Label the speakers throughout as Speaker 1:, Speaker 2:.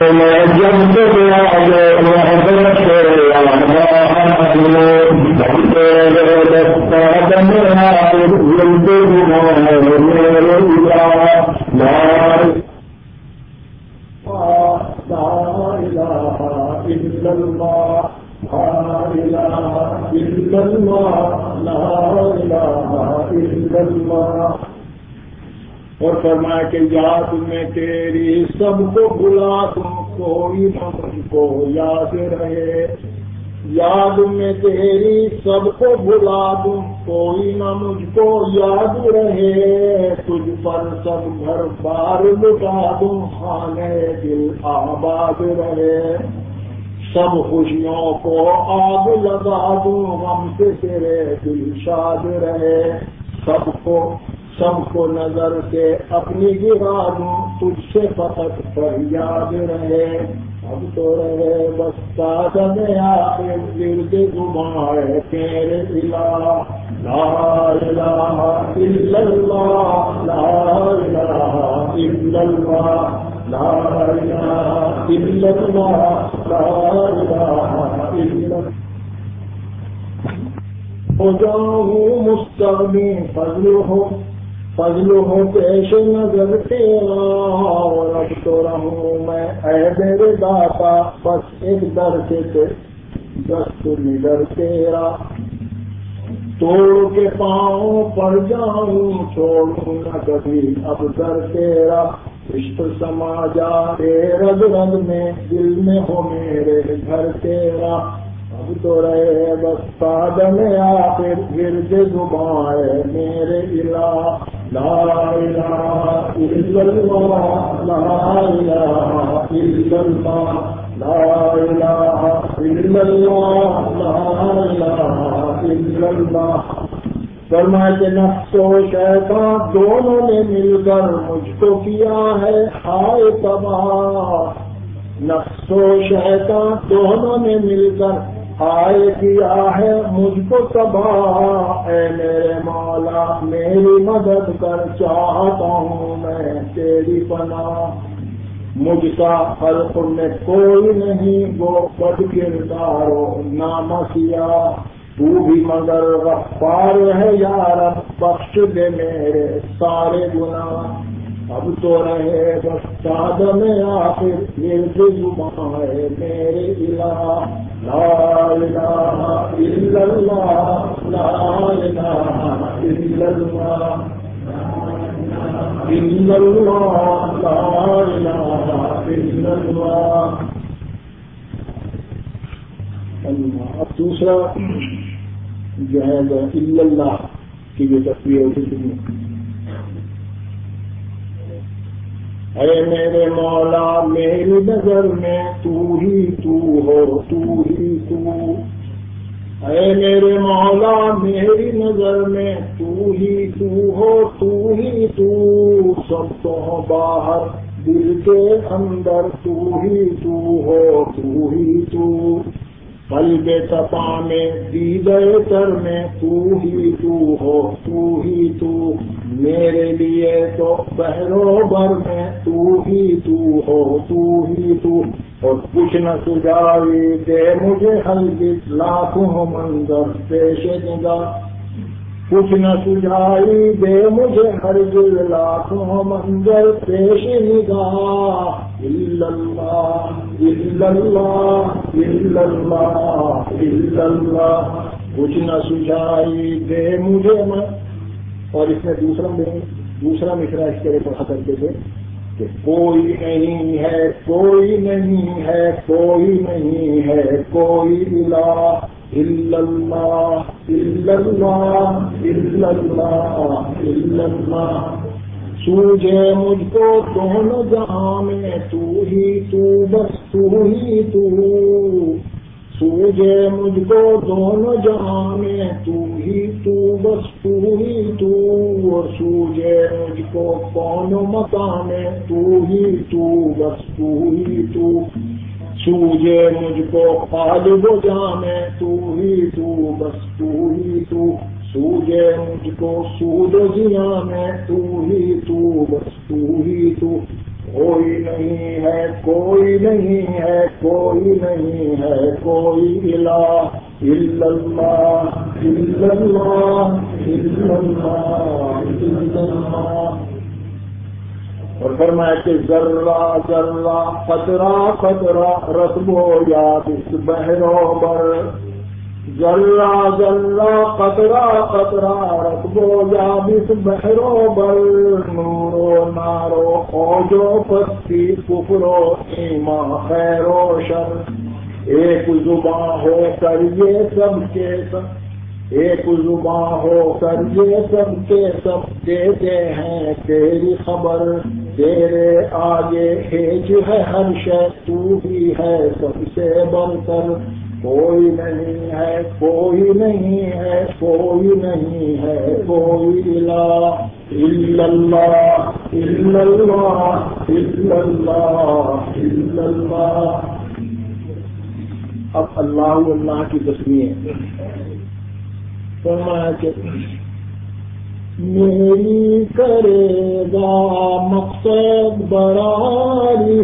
Speaker 1: تو میں اور فرمایا کہ یاد میں تیری سب کو بلا تم کوئی نہ مجھ کو یاد رہے۔ یاد میں تیری سب کو بلا دوں، کوئی نہ مجھ کو یاد رہے۔ تجھ پر سب گھر بار لٹا دوں، خانے دل آباد رہے۔ سب خوشیوں کو آگ لگا دوں ہم سے تیرے دل شاد رہے۔ سب کو سب کو نظر سے اپنی گرا دوں تجھ سے فقط پر یاد رہے۔ اب تو رہے بس ساتھ میں آئے دل گمائے تیرے دلا لا الہ الا اللہ، لا الہ الا اللہ، لا الہ الا اللہ، لا الہ الا اللہ۔ ہو جاؤں مستقبی فضل ہو۔ فضل ہوں پیش نظر تیرا اور اب تو رہوں میں۔ اے میرے داتا بس ایک در سے دست نگر تیرا۔ توڑ کے پاؤں پڑ جاؤں، چھوڑوں نہ کبھی۔ اب در تیرا۔ عشق سما جا رگ رگ میں، دل میں ہو میرے گھر تیرا۔ اب تو رہے بس پاد میں آخر گرد زبان میرے علا لا الہ الا اللہ لا الہ الا اللہ لا الہ الا اللہ لا الہ الا اللہ فرمائے کہ نفس و شیطان دونوں نے مل کر مجھ کو کیا ہے ہائے تباہ نفس و شیطان دونوں نے مل کر آئے کیا ہے مجھ کو تباہ؟ اے میرے مولا، میری مدد کر، چاہتا ہوں میں تیری پناہ۔ مجھ کا خلق میں کوئی نہیں، وہ بد کردارو نام سیا تو بھی مگر غفار ہے یار بخش دے میرے سارے گناہ۔ اب تو رہے بس ساد میں آخر میرے زبان ہے میرے الہ لا الہ الا اللہ لا الہ الا اللہ الا اللہ لا الہ الا اللہ اب دوسرا جو ہے اللہ کی جو تصویر ہے اے میرے مولا، میری نظر میں تو ہی تو ہو، تو ہی تو۔ اے میرے مولا، میری نظر میں تو ہی تو ہو، تو ہی تو۔ سب تو باہر، دل کے اندر تو ہی تو ہو، تو ہی تو۔ قلب تپا میں دی گئے تر میں تو ہی تو ہو، تو ہی تو۔ میرے لیے تو بہرو بھر میں ہی تو ہو تو ہی تو اور کچھ نہ سجاوی دے مجھے ہلکی لاکھوں منظر پیش نگاہ کچھ نہ سجائی دے مجھے ہر دل لاکھوں منظر پیش نگاہ۔ کچھ نہ سجائی دے مجھے اور اس میں دوسرا دوسرا مشرا اس کے لیے پڑھا کرتے تھے۔ کہ کوئی نہیں ہے، کوئی نہیں ہے، کوئی نہیں ہے، کوئی اللہ اللہ سوجے مجھ کو دونوں جہاں میں، تو ہی تو بس، تو ہی تو۔ سوجے مجھ کو دونوں جہاں میں تو ہی تو بس تو ہی تو اور سوجے مجھ کو کون مکان میں تو ہی تو بس تو ہی تو سوجے مجھ کو خالب جانے تو ہی تو بس تو ہی تو سوجے مجھ کو سود جیا میں تو ہی تو بس تو ہی تو کوئی نہیں ہے، کوئی نہیں ہے، کوئی نہیں ہے، کوئی الہ الا اللہ الا اللہ الا اللہ الا اللہ۔ اور فرمایا کہ ذرہ ذرہ قطرہ قطرہ رسبو یا اس بہرو بر ذرہ ذرہ قطرہ قطرہ رسبو یا بس بہرو بر نورو نارو خوجو پستی کفرو ایما خیر و شر۔ ایک زباں ہو کر یہ سب کے سب، ایک زباں ہو کر یہ سب کے سب۔ دیتے ہیں تیری خبر، تیرے آگے ہیج ہے ہر شہ تو بھی ہے سب سے بڑھ کر کوئی نہیں ہے، کوئی نہیں ہے، کوئی نہیں ہے، کوئی الا اللہ الا اللہ الا اللہ الا اللہ۔ اب اللہ اللہ کی تصویر فرمایا کہ میری کرے گا مقصد براری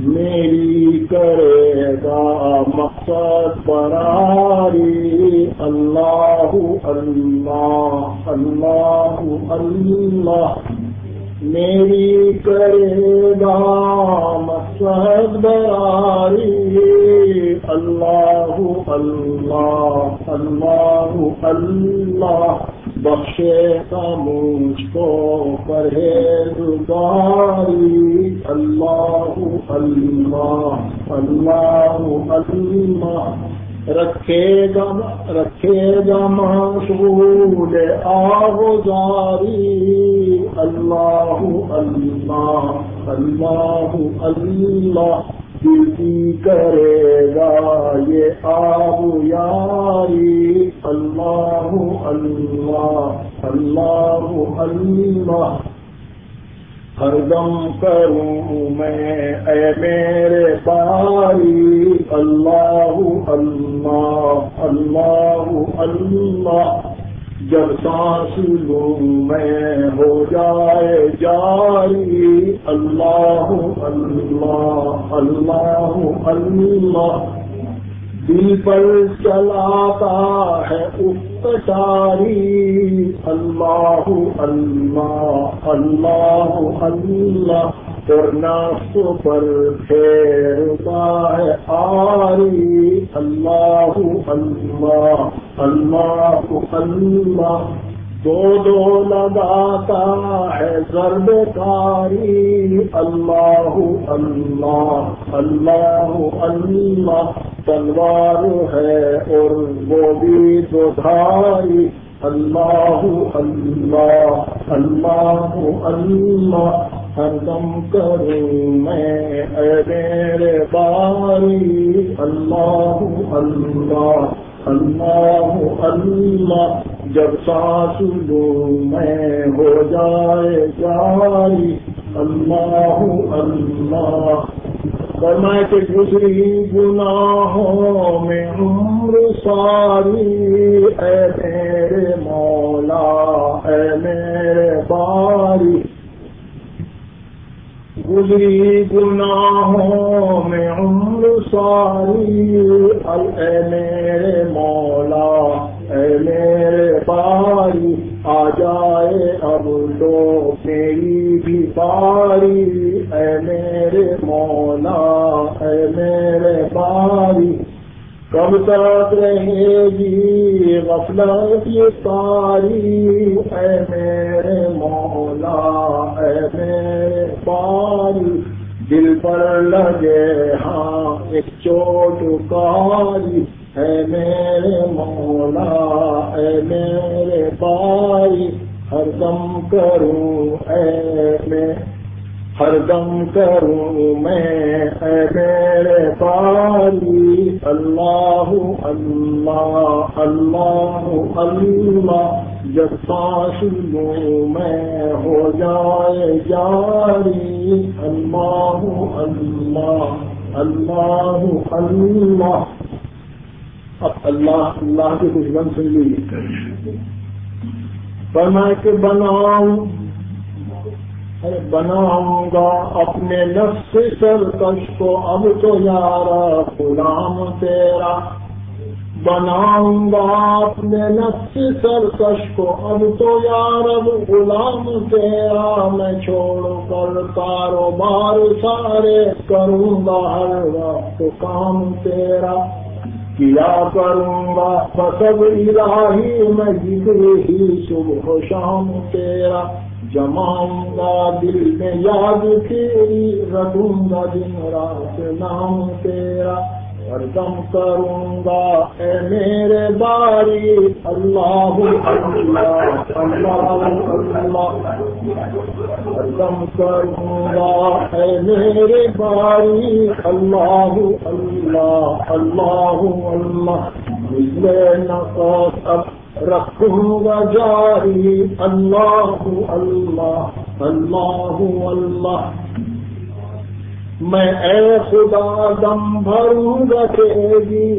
Speaker 1: میری کرے گا مقصد براری اللہ اللہ اللہ اللہ۔ میری کرے گا مقصد براری اللہ اللہ اللہ اللہ۔ بخشے کا مجھ کو، پرہیزگاری، اللہ اللہ اللہ اللہ رکھے گا رکھے گا محسول آگاری اللہ اللہ اللہ اللہ کسی کرے گا یہ آب یاری۔ اللہ اللہ اللہ اللہ۔ ہر دم کروں میں اے میرے باری اللہ اللہ اللہ اللہ۔ جب سانس لوں میں ہو جائے جاری، اللہ اللہ اللہ اللہ۔ دل پر چلاتا ہے افتاری اللہ اللہ اللہ اللہ۔ اور ناس پر پھیرتا ہے آری اللہ اللہ اللہ اللہ دو دو لگاتا ہے ضرب کاری اللہ اللہ اللہ اللہ تلوار ہے اور وہ بھی دو دھاری۔ اللہ اللہ اللہ اللہ ہر دم کروں میں، اے میرے باری۔ اللہ اللہ اللہ اللہ جب سانس لوں میں ہو جائے جاری اللہ اللہ۔ فرمائے کہ گزری گناہوں میں عمر ساری، اے میرے مولا، اے میرے باری۔ گزری گناہوں میں عمر ساری، اے میرے مولا میرے باری آ جائے، اب لو میری بھی باری اے میرے مولا، اے میرے باری کب تک رہے گی غفلت یہ ساری؟ اے میرے مولا، اے میرے باری دل پر لگے ہاں ایک چوٹ کاری۔ اے میرے مولا کروں اے میں، ہر دم کروں میں، اے میرے پاری اللہ اللہ اللہ اللہ، جب سانس لوں میں ہو جائے جاری، اللہ اللہ اللہ اللہ۔ اب اللہ اللہ کے کچھ بن سن لیجیے۔ فرما کے بناؤں بناؤں گا اپنے نفس سرکش کو، اب تو یارا غلام تیرا۔ بناؤں گا اپنے نفس سرکش کو، اب تو یار غلام تیرا۔ میں چھوڑ کر کاروبار سارے کروں گا، ہر وقت کام تیرا۔ کیا کروں گا؟ فصب الہی، میں ذکر ہی صبح شام تیرا جماؤں گا، دل میں یاد تیری، رکھوں گا دن رات نام تیرا۔ دم کروں گا اے میرے باری اللہ اللہ اللہ دم کروں گا اے میرے باری اللہ اللہ اللہ اللہ رکھوں گا جاری اللہ اللہ اللہ اللہ میں اے خدا دم بھروں گا تیری،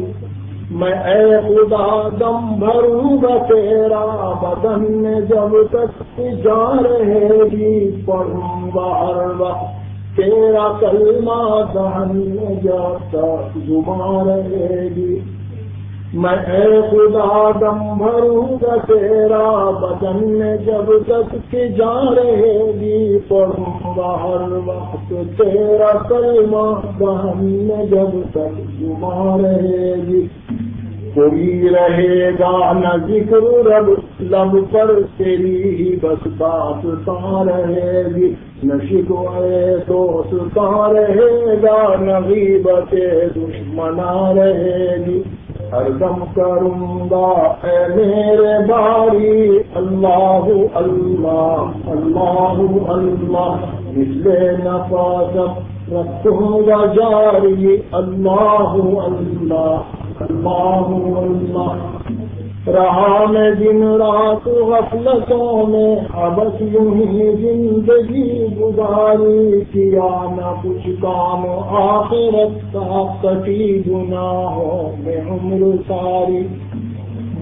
Speaker 1: میں اے خدا دم بھروں گا تیرا بدن میں جب تک جا رہے گی، پڑھوں گا ہر وقت تیرا کلمہ دہن میں جب تک گما رہے گی۔ میں اے خدا دم بھروں گا تیرا بدن میں جب تک کہ جا رہے گی، پڑھوں گا ہر وقت تیرا کلمہ، بہن میں جب تک جمع رہے گی۔ کوئی رہے گا نہ ذکر رب، لب پر تیری ہی بس بات کا رہے گی۔ نہ شکوائے دوست کا رہے گا نہ غیبت دشمنا رہے گی۔ ہر دم کروں گا، اے میرے باری، اللہ اللہ اللہ اللہ۔ نفاذ رکھوں گا جاری اللہ اللہ اللہ اللہ۔ رہا میں دن رات غفلتوں میں ابس یوں ہی زندگی گزاری، کیا نہ کچھ کام آخرت کا کٹی گناہوں میں عمر ساری۔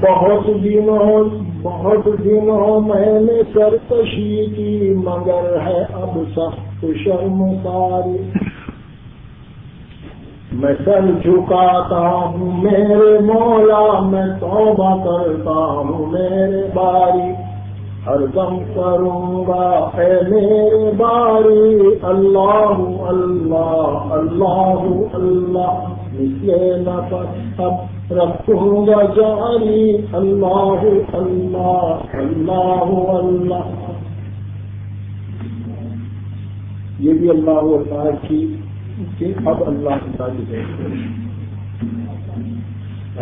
Speaker 1: بہت دنوں بہت دنوں میں نے سرکشی کی، مگر ہے اب سخت شرم ساری۔ میں سر جھکاتا ہوں، میرے مولا میں توبہ کرتا ہوں، میرے باری ہر دم کروں گا، اے میرے باری، اللہ اللہ اللہ اللہ نفس اب رکھوں گا جاری، اللہ اللہ اللہ اللہ۔ یہ بھی اللہ اللہ کی کہ اب اللہ کی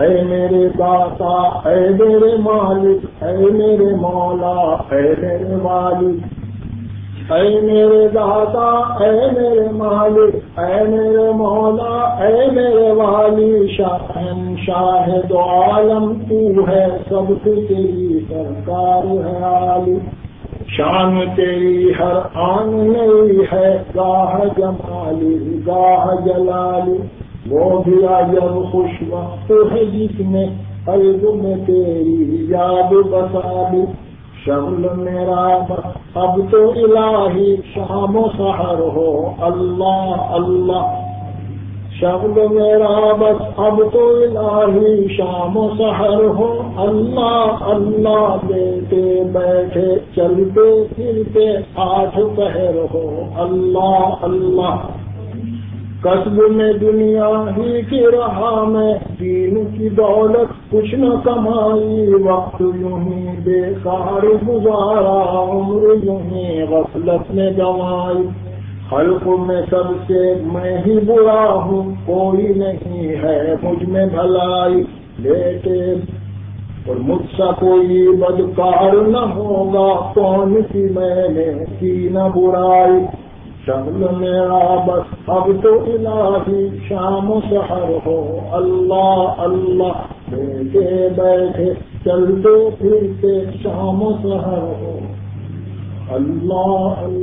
Speaker 1: اے میرے داتا، اے میرے مالک، اے میرے مولا، اے میرے مالک۔ اے میرے داتا، اے میرے مالک، اے میرے مولا، اے میرے والی شاہن شاہد عالم تو ہے، سب سے تیری سرکار ہے عالم شان تیری ہر آن نئی ہے، گاہ جمالی، گاہ جلالی، وہ بھی جب خوش وقت ہے جس میں قلب میں تیری یاد بسالی۔ شمل میرا اب تو الہی شام و سحر ہو۔ اللہ اللہ شبد میرا بس اب تو الہی شام و سحر ہو اللہ اللہ بیٹے بیٹھے چلتے پھرتے آٹھ پہر ہو اللہ اللہ قصب میں دنیا ہی کی رہا میں دین کی دولت کچھ نہ کمائی، وقت یوں ہی بے کار گزارا، عمر یوں ہی غفلت میں گوائی۔ خلق میں سب سے میں ہی برا ہوں، کوئی نہیں ہے مجھ میں بھلائی بیٹے اور مجھ سا کوئی بدکار نہ ہوگا، کون سی میں نے کی نہ برائی؟ شمل میرا بس، اب تو الہی شام و سحر ہو۔ اللہ اللہ، بیٹھے بیٹھے، چلتے پھرتے شام و سحر ہو۔ اللہ اللہ۔